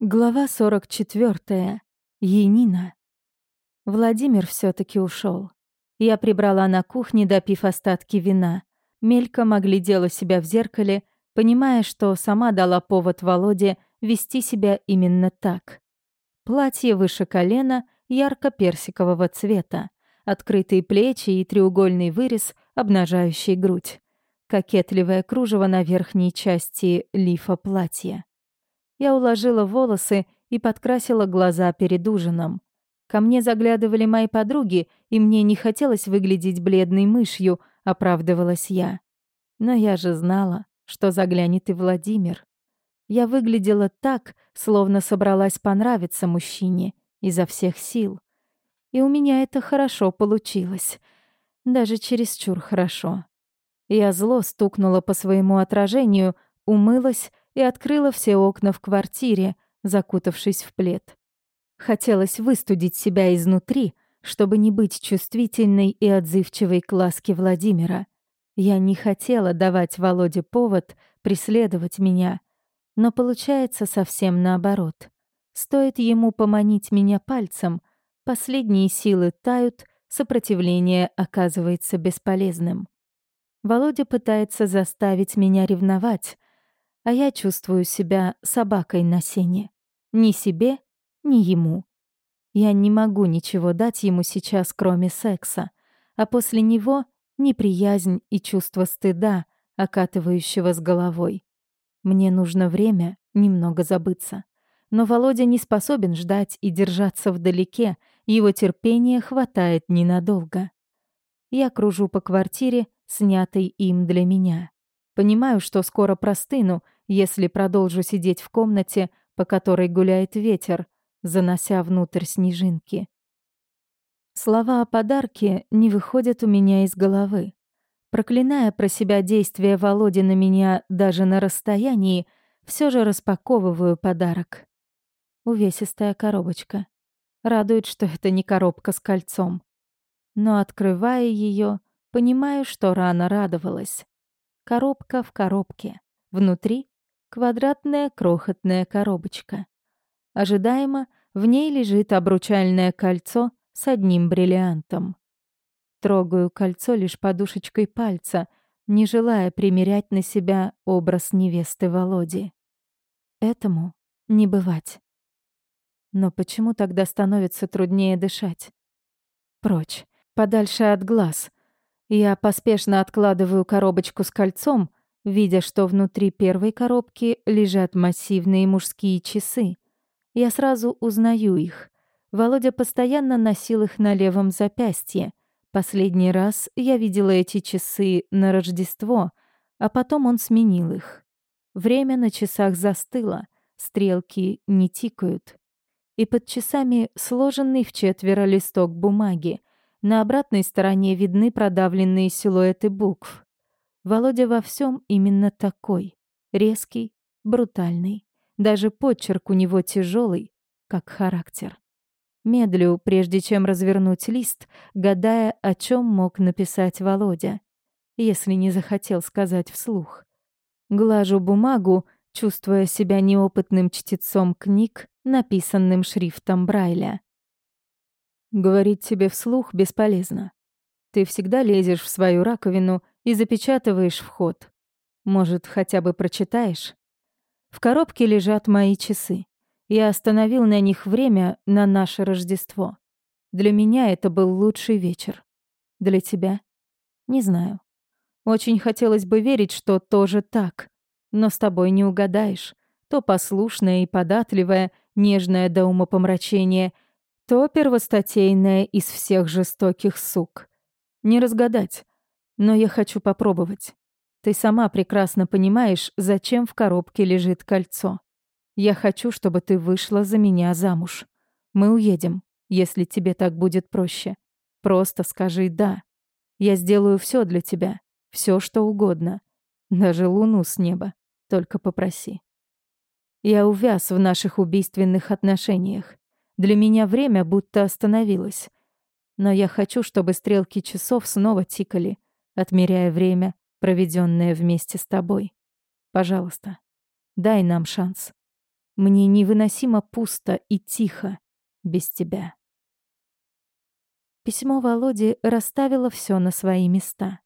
Глава 44. Енина. Владимир все таки ушел. Я прибрала на кухне, допив остатки вина. Мельком оглядела себя в зеркале, понимая, что сама дала повод Володе вести себя именно так. Платье выше колена, ярко-персикового цвета, открытые плечи и треугольный вырез, обнажающий грудь. Кокетливое кружево на верхней части лифа платья. Я уложила волосы и подкрасила глаза перед ужином. Ко мне заглядывали мои подруги, и мне не хотелось выглядеть бледной мышью, оправдывалась я. Но я же знала, что заглянет и Владимир. Я выглядела так, словно собралась понравиться мужчине изо всех сил. И у меня это хорошо получилось. Даже чересчур хорошо. Я зло стукнула по своему отражению, умылась и открыла все окна в квартире, закутавшись в плед. Хотелось выстудить себя изнутри, чтобы не быть чувствительной и отзывчивой к ласке Владимира. Я не хотела давать Володе повод преследовать меня, но получается совсем наоборот. Стоит ему поманить меня пальцем, последние силы тают, сопротивление оказывается бесполезным. Володя пытается заставить меня ревновать, а я чувствую себя собакой на сене. Ни себе, ни ему. Я не могу ничего дать ему сейчас, кроме секса, а после него — неприязнь и чувство стыда, окатывающего с головой. Мне нужно время немного забыться. Но Володя не способен ждать и держаться вдалеке, его терпения хватает ненадолго. Я кружу по квартире, снятой им для меня. Понимаю, что скоро простыну, если продолжу сидеть в комнате, по которой гуляет ветер, занося внутрь снежинки. Слова о подарке не выходят у меня из головы. Проклиная про себя действия Володи на меня даже на расстоянии, все же распаковываю подарок. Увесистая коробочка. Радует, что это не коробка с кольцом. Но открывая ее, понимаю, что рано радовалась. Коробка в коробке. Внутри квадратная крохотная коробочка. Ожидаемо в ней лежит обручальное кольцо с одним бриллиантом. Трогаю кольцо лишь подушечкой пальца, не желая примерять на себя образ невесты Володи. Этому не бывать. Но почему тогда становится труднее дышать? Прочь, подальше от глаз — я поспешно откладываю коробочку с кольцом, видя, что внутри первой коробки лежат массивные мужские часы. Я сразу узнаю их. Володя постоянно носил их на левом запястье. Последний раз я видела эти часы на Рождество, а потом он сменил их. Время на часах застыло, стрелки не тикают. И под часами сложенный в четверо листок бумаги, на обратной стороне видны продавленные силуэты букв. Володя во всем именно такой. Резкий, брутальный. Даже почерк у него тяжелый, как характер. Медлю, прежде чем развернуть лист, гадая, о чем мог написать Володя, если не захотел сказать вслух. Глажу бумагу, чувствуя себя неопытным чтецом книг, написанным шрифтом Брайля. Говорить тебе вслух бесполезно. Ты всегда лезешь в свою раковину и запечатываешь вход. Может, хотя бы прочитаешь? В коробке лежат мои часы. Я остановил на них время на наше Рождество. Для меня это был лучший вечер. Для тебя? Не знаю. Очень хотелось бы верить, что тоже так. Но с тобой не угадаешь. То послушная и податливая, нежная до умопомрачения — то первостатейная из всех жестоких сук. Не разгадать, но я хочу попробовать. Ты сама прекрасно понимаешь, зачем в коробке лежит кольцо. Я хочу, чтобы ты вышла за меня замуж. Мы уедем, если тебе так будет проще. Просто скажи «да». Я сделаю все для тебя, все что угодно. Даже луну с неба. Только попроси. Я увяз в наших убийственных отношениях. Для меня время будто остановилось. Но я хочу, чтобы стрелки часов снова тикали, отмеряя время, проведенное вместе с тобой. Пожалуйста, дай нам шанс. Мне невыносимо пусто и тихо без тебя. Письмо Володи расставило все на свои места.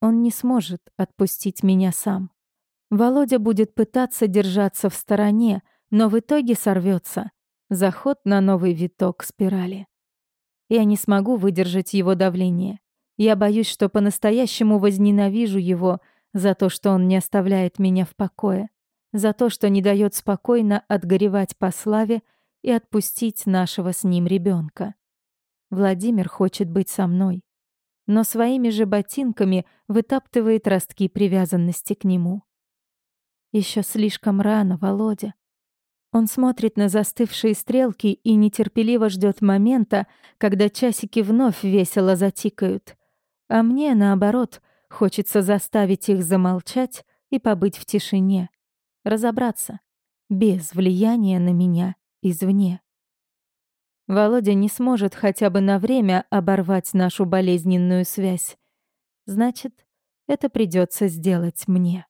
Он не сможет отпустить меня сам. Володя будет пытаться держаться в стороне, но в итоге сорвется. Заход на новый виток спирали. Я не смогу выдержать его давление. Я боюсь, что по-настоящему возненавижу его за то, что он не оставляет меня в покое, за то, что не дает спокойно отгоревать по славе и отпустить нашего с ним ребенка. Владимир хочет быть со мной, но своими же ботинками вытаптывает ростки привязанности к нему. Еще слишком рано, Володя. Он смотрит на застывшие стрелки и нетерпеливо ждет момента, когда часики вновь весело затикают. А мне, наоборот, хочется заставить их замолчать и побыть в тишине. Разобраться. Без влияния на меня извне. Володя не сможет хотя бы на время оборвать нашу болезненную связь. Значит, это придется сделать мне.